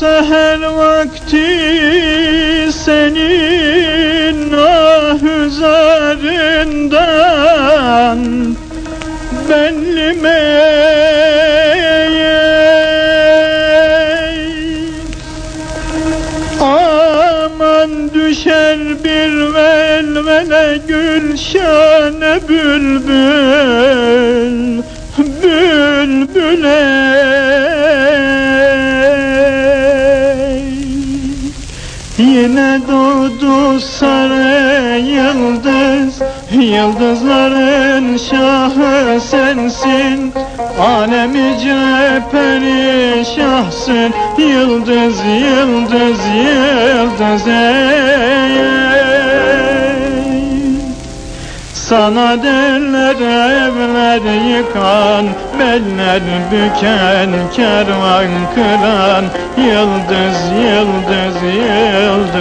seher vakti senin ah üzerinden bellime Aman düşer bir velvele gülşane bülbül. Yine doğdu sarı yıldız Yıldızların şahı sensin Alemice perişahsın Yıldız, yıldız, yıldız ey, ey. Sana derler evler yıkan Beller büken kervan kıran Yıldız yıldız yıldız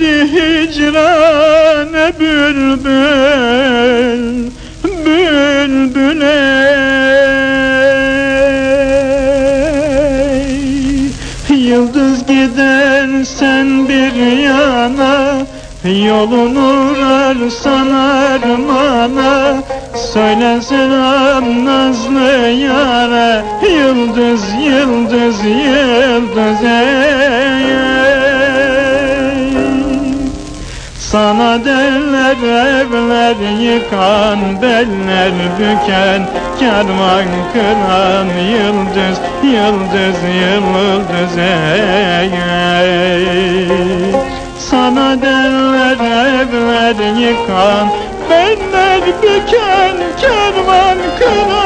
derdi hicrane bülbül Bülbül ey Yıldız gidersen bir yana Yolun uğrar sanarmana Söyle selam nazlı yara Yıldız, yıldız, yıldız ey. Sana derler evler yıkan Beller büken kervan kıran Yıldız, yıldız, yıldız ey, ey. Sana derler evler yıkan Beller büken kervan kıran